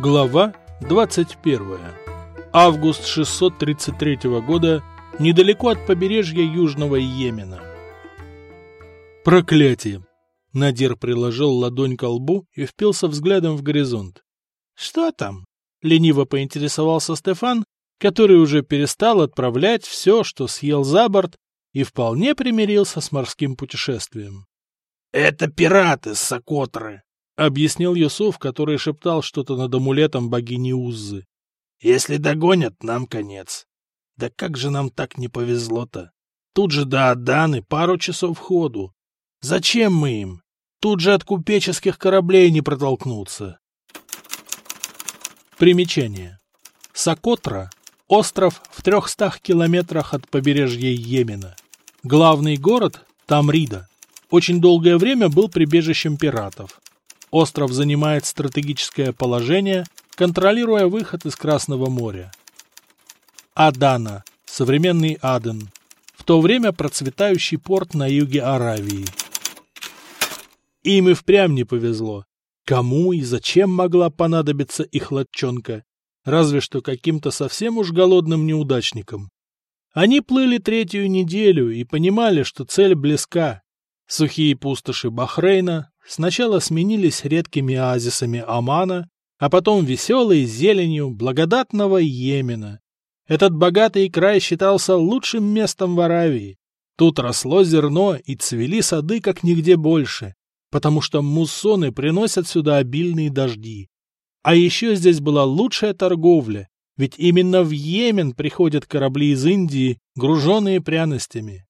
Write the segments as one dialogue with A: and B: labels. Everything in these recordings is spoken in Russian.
A: Глава 21. Август 633 года, недалеко от побережья Южного Йемена. Проклятие! Надир приложил ладонь к лбу и впился взглядом в горизонт. «Что там?» — лениво поинтересовался Стефан, который уже перестал отправлять все, что съел за борт, и вполне примирился с морским путешествием.
B: «Это пираты Сокотры», —
A: объяснил Юсуф, который шептал что-то над амулетом богини Уззы.
B: «Если догонят, нам конец. Да как же нам так не повезло-то? Тут же до Аданы пару часов ходу. Зачем мы им? Тут же от купеческих кораблей не протолкнуться».
A: Примечание. Сокотра — остров в трехстах километрах от побережья Йемена. Главный город — Тамрида. Очень долгое время был прибежищем пиратов. Остров занимает стратегическое положение, контролируя выход из Красного моря. Адана, современный Аден, в то время процветающий порт на юге Аравии. Им и впрямь не повезло. Кому и зачем могла понадобиться их лодчонка? Разве что каким-то совсем уж голодным неудачникам. Они плыли третью неделю и понимали, что цель близка. Сухие пустоши Бахрейна сначала сменились редкими оазисами Омана, а потом веселой зеленью благодатного Йемена. Этот богатый край считался лучшим местом в Аравии. Тут росло зерно и цвели сады как нигде больше потому что муссоны приносят сюда обильные дожди. А еще здесь была лучшая торговля, ведь именно в Йемен приходят корабли из Индии, груженные пряностями.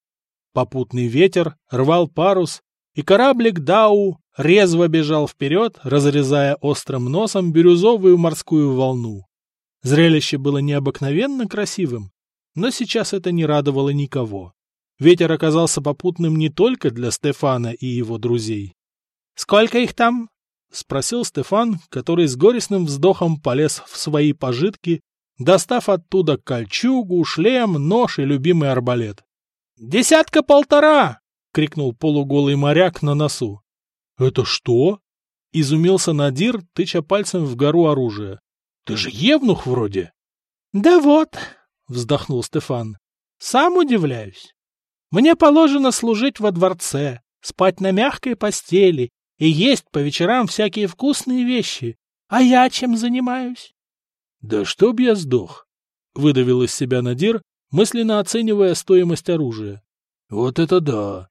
A: Попутный ветер рвал парус, и кораблик Дау резво бежал вперед, разрезая острым носом бирюзовую морскую волну. Зрелище было необыкновенно красивым, но сейчас это не радовало никого. Ветер оказался попутным не только для Стефана и его друзей. «Сколько их там?» — спросил Стефан, который с горестным вздохом полез в свои пожитки, достав оттуда кольчугу, шлем, нож и любимый арбалет. «Десятка-полтора!» — крикнул полуголый моряк на носу. «Это что?» — изумился Надир, тыча пальцем в гору оружия. «Ты же евнух вроде?» «Да вот», — вздохнул Стефан, — «сам удивляюсь. Мне положено служить во дворце, спать на мягкой постели и есть по вечерам всякие вкусные вещи. А я чем занимаюсь? — Да чтоб я сдох! — выдавил из себя Надир, мысленно оценивая стоимость оружия. — Вот это да!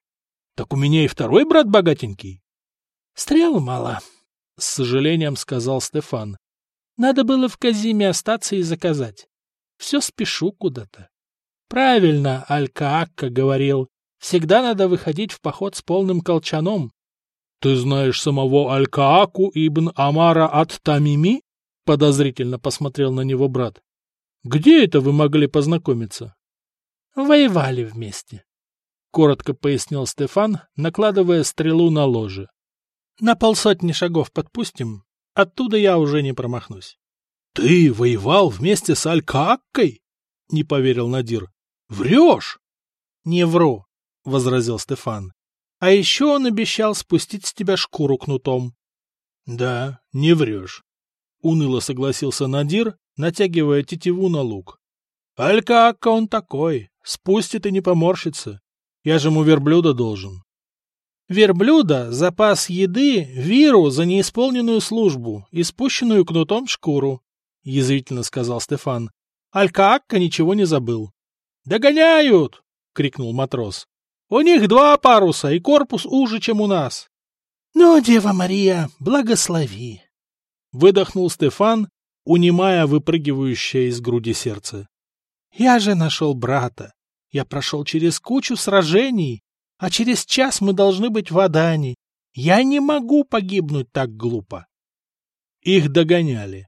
A: Так у меня и второй брат богатенький. — Стрел мало, — с сожалением сказал Стефан. — Надо было в Казиме остаться и заказать. Все спешу куда-то. Правильно Аль-Каакка говорил, всегда надо выходить в поход с полным колчаном, — Ты знаешь самого Аль-Кааку ибн Амара от Тамими? — подозрительно посмотрел на него брат. — Где это вы могли познакомиться? — Воевали вместе, — коротко пояснил Стефан, накладывая стрелу на ложе. — На полсотни шагов подпустим, оттуда я уже не промахнусь. — Ты воевал вместе с Аль-Кааккой? — не поверил Надир. — Врешь? — Не вру, — возразил Стефан. А еще он обещал спустить с тебя шкуру кнутом. — Да, не врешь. — уныло согласился Надир, натягивая тетиву на лук. — Аль-Каакка он такой, спустит и не поморщится. Я же ему верблюда должен. — Верблюда — запас еды, виру за неисполненную службу и спущенную кнутом шкуру, — язвительно сказал Стефан. Аль-Каакка ничего не забыл. — Догоняют! — крикнул матрос. У них два паруса, и корпус уже, чем у нас. — Ну, Дева Мария, благослови! — выдохнул Стефан, унимая выпрыгивающее из груди сердце. — Я же нашел брата. Я прошел через кучу сражений, а через час мы должны быть в Адане. Я не могу погибнуть так глупо. Их догоняли.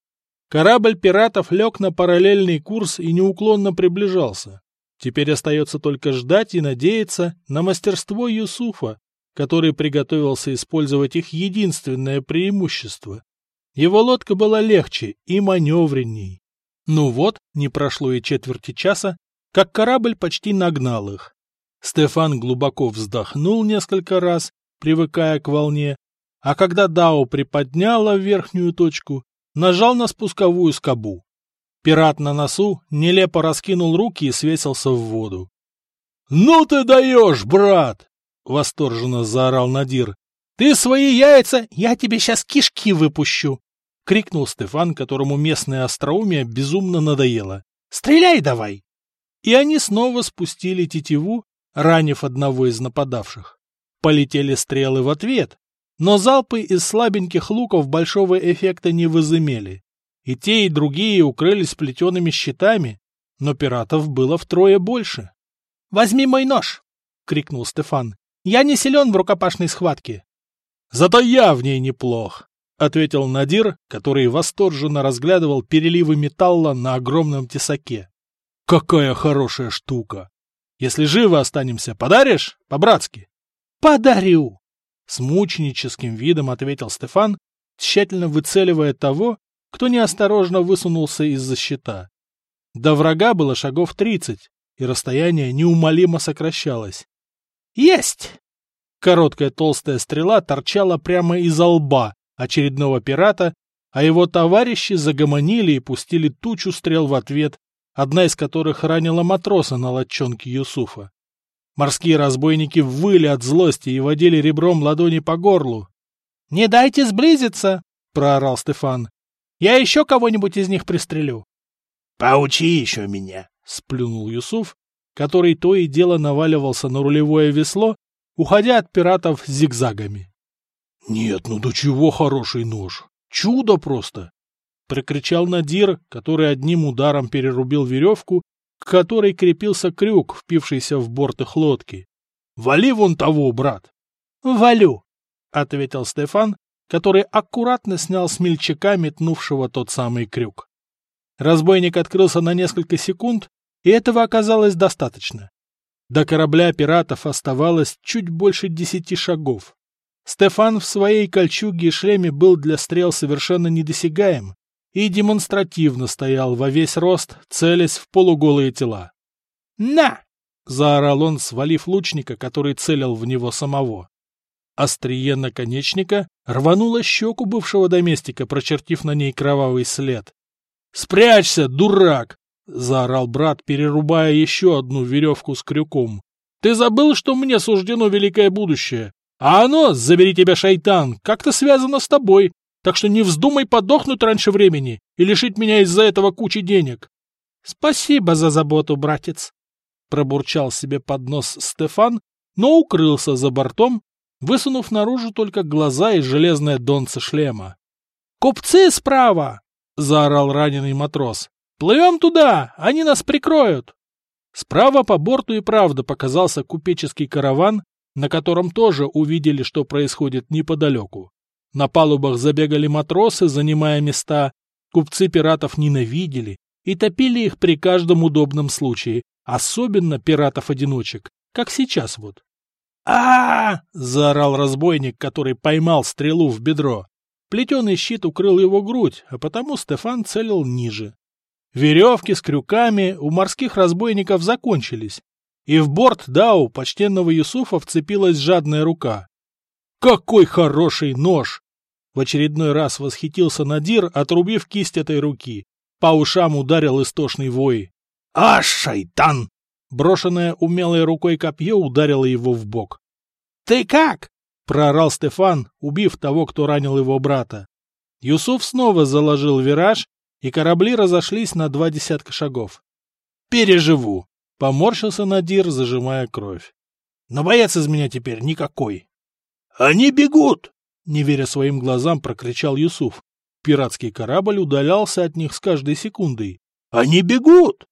A: Корабль пиратов лег на параллельный курс и неуклонно приближался. Теперь остается только ждать и надеяться на мастерство Юсуфа, который приготовился использовать их единственное преимущество. Его лодка была легче и маневренней. Ну вот, не прошло и четверти часа, как корабль почти нагнал их. Стефан глубоко вздохнул несколько раз, привыкая к волне, а когда Дао приподняла верхнюю точку, нажал на спусковую скобу. Пират на носу нелепо раскинул руки и свесился в воду. — Ну ты даешь, брат! — восторженно заорал Надир. — Ты свои яйца, я тебе сейчас кишки выпущу! — крикнул Стефан, которому местное остроумие безумно надоело. — Стреляй давай! И они снова спустили тетиву, ранив одного из нападавших. Полетели стрелы в ответ, но залпы из слабеньких луков большого эффекта не возымели. И те, и другие укрылись плетеными щитами, но пиратов было втрое больше. — Возьми мой нож! — крикнул Стефан. — Я не силен в рукопашной схватке. — Зато я в ней неплох, — ответил Надир, который восторженно разглядывал переливы металла на огромном тесаке. — Какая хорошая штука! Если живы останемся, подаришь? По-братски? — Подарю! — с мученическим видом ответил Стефан, тщательно выцеливая того, кто неосторожно высунулся из-за щита. До врага было шагов тридцать, и расстояние неумолимо сокращалось. «Есть!» Короткая толстая стрела торчала прямо из лба очередного пирата, а его товарищи загомонили и пустили тучу стрел в ответ, одна из которых ранила матроса на лодчонке Юсуфа. Морские разбойники выли от злости и водили ребром ладони по горлу. — Не дайте сблизиться! — проорал Стефан. Я еще кого-нибудь из них пристрелю.
B: — Поучи еще меня, —
A: сплюнул Юсуф, который то и дело наваливался на рулевое весло, уходя от пиратов зигзагами. — Нет, ну до чего хороший нож! Чудо просто! — прокричал Надир, который одним ударом перерубил веревку, к которой крепился крюк, впившийся в борт их лодки. — Вали вон того, брат! — Валю! — ответил Стефан, который аккуратно снял с мельчака, метнувшего тот самый крюк. Разбойник открылся на несколько секунд, и этого оказалось достаточно. До корабля пиратов оставалось чуть больше десяти шагов. Стефан в своей кольчуге и шлеме был для стрел совершенно недосягаем и демонстративно стоял во весь рост, целясь в полуголые тела. «На!» — заорал он, свалив лучника, который целил в него самого. Острие наконечника рвануло щеку бывшего доместика, прочертив на ней кровавый след. «Спрячься, дурак!» — заорал брат, перерубая еще одну веревку с крюком. «Ты забыл, что мне суждено великое будущее? А оно, забери тебя, шайтан, как-то связано с тобой, так что не вздумай подохнуть раньше времени и лишить меня из-за этого кучи денег». «Спасибо за заботу, братец!» — пробурчал себе под нос Стефан, но укрылся за бортом, высунув наружу только глаза и железное донце шлема. «Купцы справа!» — заорал раненый матрос. «Плывем туда! Они нас прикроют!» Справа по борту и правда показался купеческий караван, на котором тоже увидели, что происходит неподалеку. На палубах забегали матросы, занимая места. Купцы пиратов ненавидели и топили их при каждом удобном случае, особенно пиратов-одиночек, как сейчас вот а, заорал разбойник, который поймал стрелу в бедро. Плетеный щит укрыл его грудь, а потому Стефан целил ниже. Веревки с крюками у морских разбойников закончились, и в борт Дау почтенного Юсуфа вцепилась жадная рука. «Какой хороший нож!» В очередной раз восхитился Надир, отрубив кисть этой руки. По ушам ударил истошный вой.
B: «А, шайтан!»
A: Брошенное умелой рукой копье ударило его в бок. «Ты как?» — проорал Стефан, убив того, кто ранил его брата. Юсуф снова заложил вираж, и корабли разошлись на два десятка шагов. «Переживу!» — поморщился Надир, зажимая кровь. «Но боец из меня теперь никакой!»
B: «Они бегут!»
A: — не веря своим глазам, прокричал Юсуф. Пиратский корабль удалялся от них с каждой секундой.
B: «Они бегут!»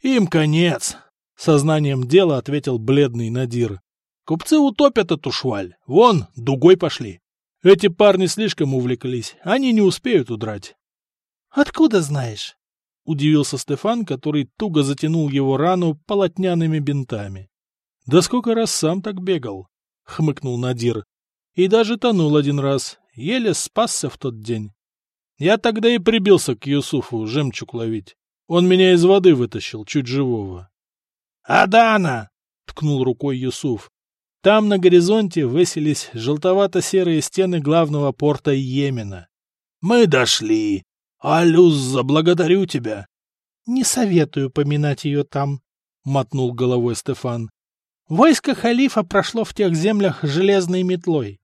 A: «Им конец!» Сознанием дела ответил бледный Надир. Купцы утопят эту шваль. Вон, дугой пошли. Эти парни слишком увлеклись. Они не успеют удрать. — Откуда знаешь? — удивился Стефан, который туго затянул его рану полотняными бинтами. — Да сколько раз сам так бегал? — хмыкнул Надир. — И даже тонул один раз. Еле спасся в тот день. Я тогда и прибился к Юсуфу жемчуг ловить. Он меня из воды вытащил, чуть живого.
B: «Адана!» — ткнул рукой Юсуф.
A: Там на горизонте высились желтовато-серые стены главного порта Йемена.
B: «Мы дошли. Алюза, благодарю тебя.
A: — Не советую поминать ее там, — мотнул головой Стефан. — Войско халифа прошло в тех землях железной метлой.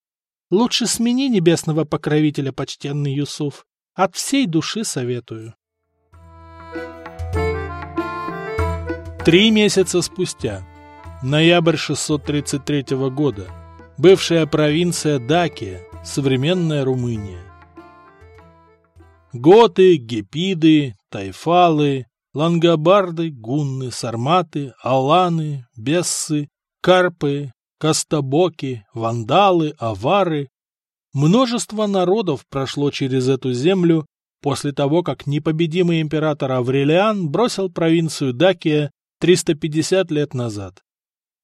A: Лучше смени небесного покровителя, почтенный Юсуф. От всей души советую.
B: Три месяца спустя. Ноябрь 633 года. Бывшая провинция Дакия, современная Румыния. Готы, гепиды, тайфалы, лангобарды, гунны, сарматы, аланы, бессы, карпы, костобоки, вандалы, авары. Множество народов прошло через эту землю после того, как непобедимый император Аврелиан бросил провинцию Дакия 350 лет назад.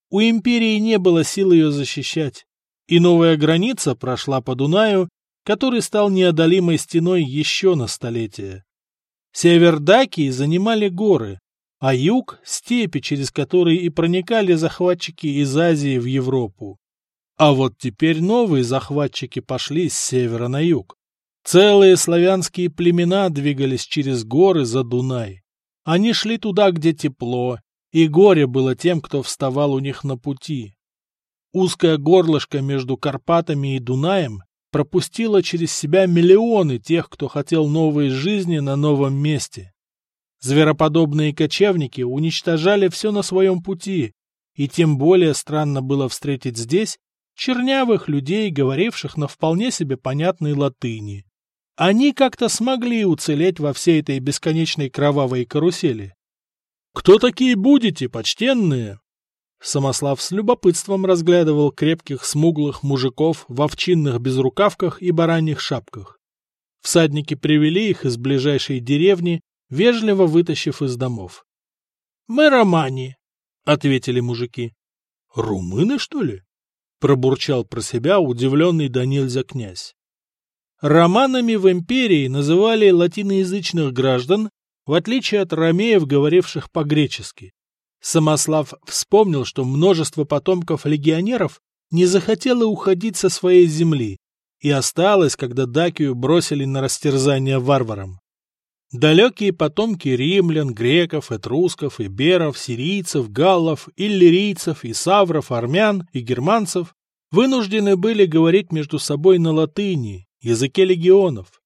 B: У империи не было сил ее защищать, и новая граница прошла по Дунаю, который стал неодолимой стеной еще на столетие. Север Дакии занимали горы, а юг – степи, через которые и проникали захватчики из Азии в Европу. А вот теперь новые захватчики пошли с севера на юг. Целые славянские племена двигались через горы за Дунай. Они шли туда, где тепло, и горе было тем, кто вставал у них на пути. Узкое горлышко между Карпатами и Дунаем пропустило через себя миллионы тех, кто хотел новой жизни на новом месте. Звероподобные кочевники уничтожали все на своем пути, и тем более странно было встретить здесь чернявых людей, говоривших на вполне себе понятной латыни. Они как-то смогли уцелеть во всей этой бесконечной кровавой карусели. «Кто такие будете, почтенные?» Самослав с любопытством разглядывал крепких смуглых мужиков в овчинных безрукавках и бараньих шапках. Всадники привели их из ближайшей деревни вежливо вытащив из домов. — Мы романи, — ответили мужики. — Румыны, что ли? — пробурчал про себя удивленный до князь. Романами в империи называли латиноязычных граждан, в отличие от ромеев, говоривших по-гречески. Самослав вспомнил, что множество потомков легионеров не захотело уходить со своей земли и осталось, когда Дакию бросили на растерзание варварам. Далекие потомки римлян, греков, этрусков, иберов, сирийцев, галлов, иллирийцев, исавров, армян и германцев вынуждены были говорить между собой на латыни, языке легионов.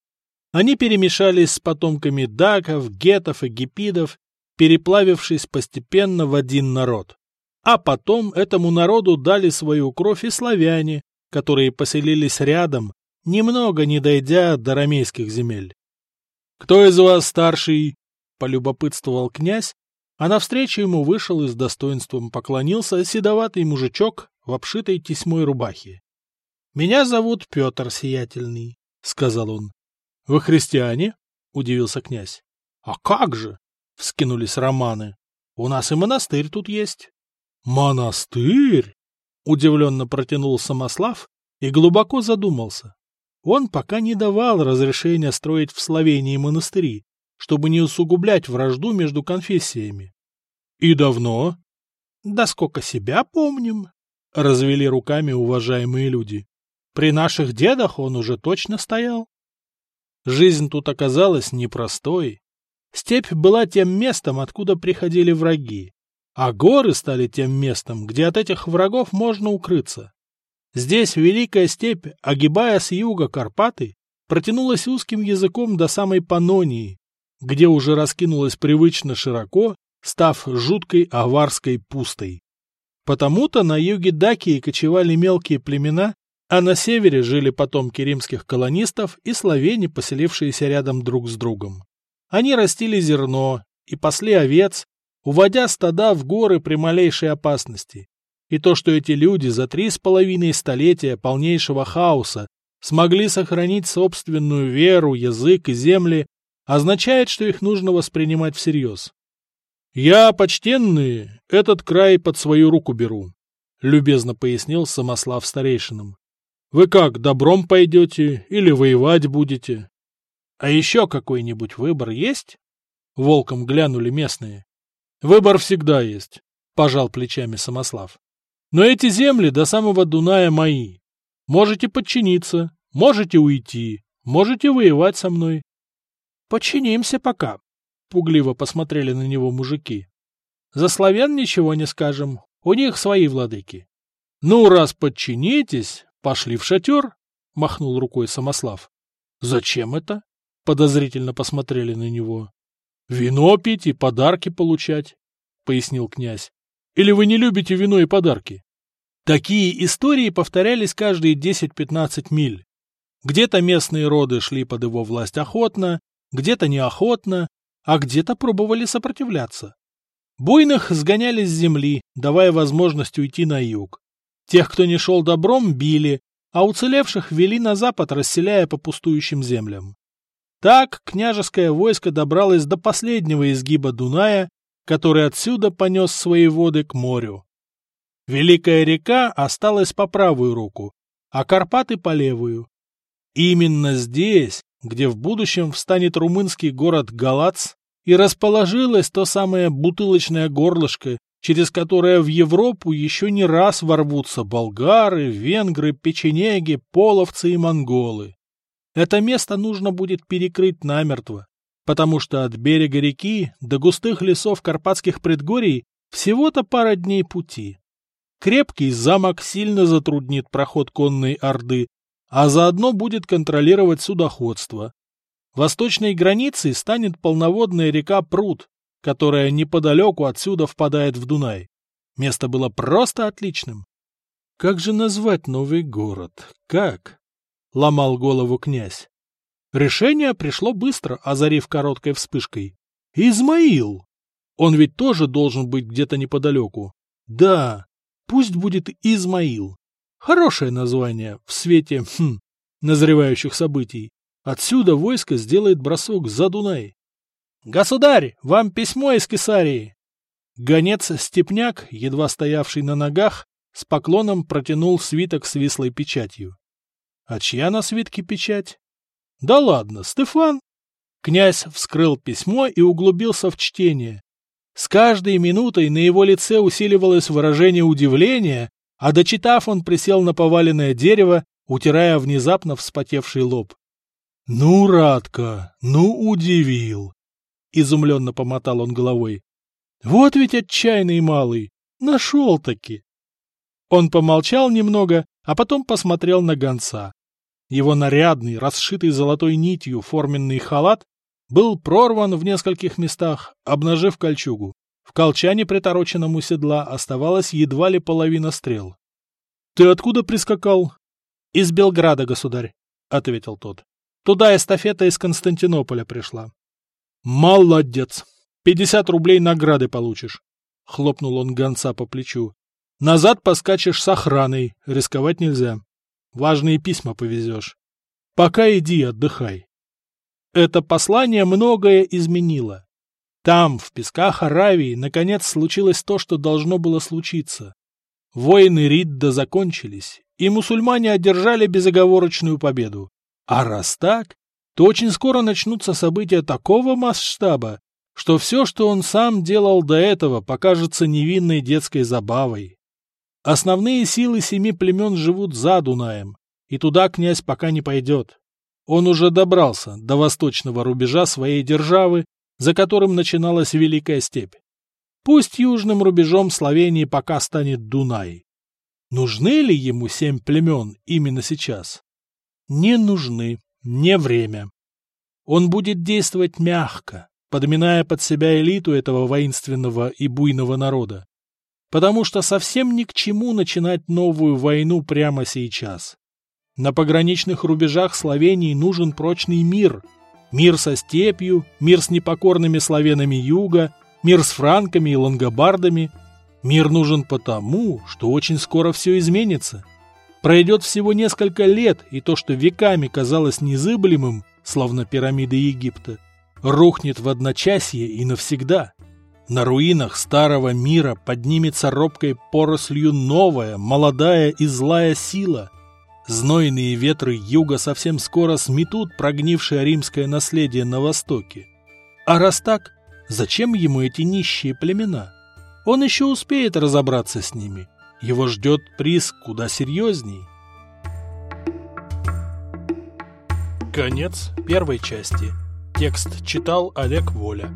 B: Они перемешались с потомками даков, гетов и гипидов, переплавившись постепенно в один народ. А потом этому народу дали свою кровь и славяне, которые поселились рядом, немного не дойдя до ромейских земель. «Кто из вас старший?» — полюбопытствовал князь, а навстречу ему вышел и с достоинством поклонился седоватый мужичок в обшитой тесьмой рубахе. — Меня зовут Петр Сиятельный, — сказал он. — Вы христиане? — удивился князь. — А как же? — вскинулись романы. — У нас и монастырь тут есть. — Монастырь? — удивленно протянул Самослав и глубоко задумался. Он пока не давал разрешения строить в Словении монастыри, чтобы не усугублять вражду между конфессиями. — И давно? — Да сколько себя помним, — развели руками уважаемые люди. При наших дедах он уже точно стоял. Жизнь тут оказалась непростой. Степь была тем местом, откуда приходили враги, а горы стали тем местом, где от этих врагов можно укрыться. Здесь Великая степь, огибая с юга Карпаты, протянулась узким языком до самой Панонии, где уже раскинулась привычно широко, став жуткой аварской пустой. Потому-то на юге Дакии кочевали мелкие племена, а на севере жили потомки римских колонистов и словени, поселившиеся рядом друг с другом. Они растили зерно и пасли овец, уводя стада в горы при малейшей опасности. И то, что эти люди за три с половиной столетия полнейшего хаоса смогли сохранить собственную веру, язык и земли, означает, что их нужно воспринимать всерьез. «Я, почтенный, этот край под свою руку беру», — любезно пояснил Самослав старейшинам. «Вы как, добром пойдете или воевать будете?» «А еще какой-нибудь выбор есть?» — волком глянули местные. «Выбор всегда есть», — пожал плечами Самослав. Но эти земли до самого Дуная мои. Можете подчиниться, можете уйти, можете воевать со мной.
A: Починимся пока, — пугливо посмотрели на него мужики. За славян ничего не скажем, у них свои владыки. — Ну, раз подчинитесь, пошли в шатер, — махнул рукой Самослав. — Зачем это? — подозрительно посмотрели на него. — Вино пить и подарки получать, — пояснил князь. — Или вы не любите вино и подарки? Такие истории повторялись каждые 10-15 миль. Где-то местные роды шли под его власть охотно, где-то неохотно, а где-то пробовали сопротивляться. Буйных сгоняли с земли, давая возможность уйти на юг. Тех, кто не шел добром, били, а уцелевших вели на запад, расселяя по пустующим землям. Так княжеское войско добралось до последнего изгиба Дуная, который отсюда понес свои воды к морю. Великая река осталась по правую руку, а Карпаты по левую. Именно здесь, где в будущем встанет румынский город Галац, и расположилось то самое бутылочное горлышко, через которое в Европу еще не раз ворвутся болгары, венгры, печенеги, половцы и монголы. Это место нужно будет перекрыть намертво, потому что от берега реки до густых лесов карпатских предгорий всего-то пара дней пути. Крепкий замок сильно затруднит проход конной орды, а заодно будет контролировать судоходство. Восточной границей станет полноводная река Прут, которая неподалеку отсюда впадает в Дунай. Место было просто отличным. Как же назвать новый город? Как? Ломал голову князь. Решение пришло быстро, озарив короткой вспышкой. Измаил! Он ведь тоже должен быть где-то неподалеку. Да, Пусть будет Измаил. Хорошее название в свете хм, назревающих событий. Отсюда войско сделает бросок за Дунай. «Государь, вам письмо из Кесарии!» Гонец-степняк, едва стоявший на ногах, с поклоном протянул свиток с вислой печатью. А чья на свитке печать? Да ладно, Стефан! Князь вскрыл письмо и углубился в чтение. С каждой минутой на его лице усиливалось выражение удивления, а дочитав, он присел на поваленное дерево, утирая внезапно вспотевший лоб. — Ну, Радка, ну удивил! — изумленно помотал он головой. — Вот ведь отчаянный малый! Нашел-таки! Он помолчал немного, а потом посмотрел на гонца. Его нарядный, расшитый золотой нитью форменный халат был прорван в нескольких местах, обнажив кольчугу. В колчане, притороченном у седла, оставалась едва ли половина стрел. — Ты откуда прискакал? — Из Белграда, государь, — ответил тот. — Туда эстафета из Константинополя пришла. — Молодец! Пятьдесят рублей награды получишь, — хлопнул он гонца по плечу. — Назад поскачешь с охраной, рисковать нельзя. Важные письма повезешь. Пока иди отдыхай. Это послание многое изменило. Там, в песках Аравии, наконец случилось то, что должно было случиться. Войны Ридда закончились, и мусульмане одержали безоговорочную победу. А раз так, то очень скоро начнутся события такого масштаба, что все, что он сам делал до этого, покажется невинной детской забавой. Основные силы семи племен живут за Дунаем, и туда князь пока не пойдет. Он уже добрался до восточного рубежа своей державы, за которым начиналась Великая степь. Пусть южным рубежом Словении пока станет Дунай. Нужны ли ему семь племен именно сейчас? Не нужны, не время. Он будет действовать мягко, подминая под себя элиту этого воинственного и буйного народа. Потому что совсем ни к чему начинать новую войну прямо сейчас. На пограничных рубежах Словении нужен прочный мир. Мир со степью, мир с непокорными славянами юга, мир с франками и лангобардами. Мир нужен потому, что очень скоро все изменится. Пройдет всего несколько лет, и то, что веками казалось незыблемым, словно пирамиды Египта, рухнет в одночасье и навсегда. На руинах старого мира поднимется робкой порослью новая, молодая и злая сила – Знойные ветры юга совсем скоро сметут прогнившее римское наследие на востоке. А раз так, зачем ему эти нищие племена? Он еще успеет разобраться с ними. Его ждет приз куда серьезней. Конец первой части. Текст читал Олег Воля.